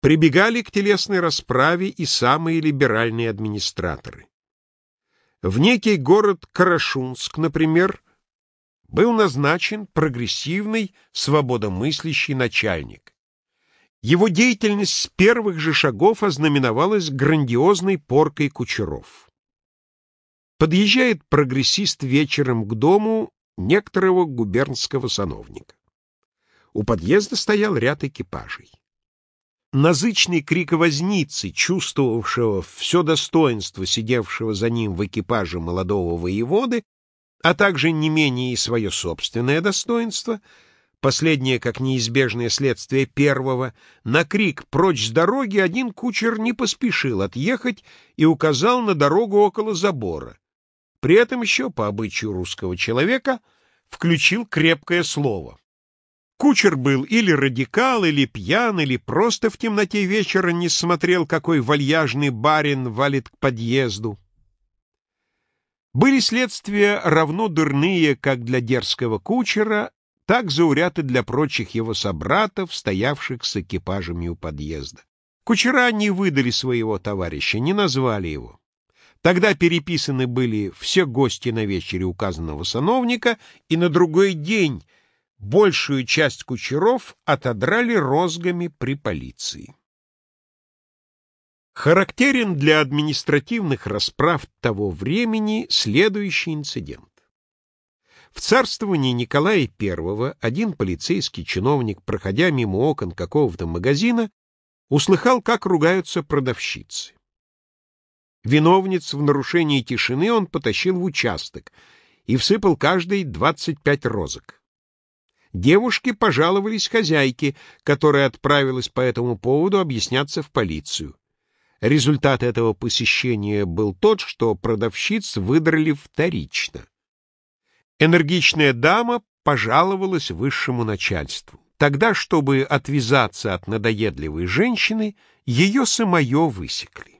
Прибегали к телесной расправе и самые либеральные администраторы. В некий город Карашунск, например, был назначен прогрессивный, свободомыслящий начальник. Его деятельность с первых же шагов ознаменовалась грандиозной поркой кучеров. Подъезжает прогрессист вечером к дому некоторого губернского сановника. У подъезда стоял ряд экипажей. Назычный крик возницы, чувствовавшего все достоинство сидевшего за ним в экипаже молодого воеводы, а также не менее и свое собственное достоинство, последнее как неизбежное следствие первого, на крик «прочь с дороги» один кучер не поспешил отъехать и указал на дорогу около забора. При этом еще, по обычаю русского человека, включил крепкое слово. Кучер был или радикал, или пьян, или просто в темноте вечера не смотрел, какой вальяжный барин валит к подъезду. Были следствия равно дурные как для дерзкого кучера, так зауряты для прочих его собратов, стоявших с экипажами у подъезда. Кучера не выдали своего товарища, не назвали его. Тогда переписаны были все гости на вечере указанного сановника, и на другой день большую часть кучеров отодрали розгами при полиции. Характерен для административных расправ того времени следующий инцидент. В царствовании Николая I один полицейский чиновник, проходя мимо окон какого-то магазина, услыхал, как ругаются продавщицы. Виновниц в нарушении тишины он потащил в участок и всыпал каждой 25 розок. Девушки пожаловались хозяйке, которая отправилась по этому поводу объясняться в полицию. Результат этого посещения был тот, что продавщиц выдрали вторично. Энергичная дама пожаловалась высшему начальству. Тогда, чтобы отвязаться от надоедливой женщины, ее самое высекли.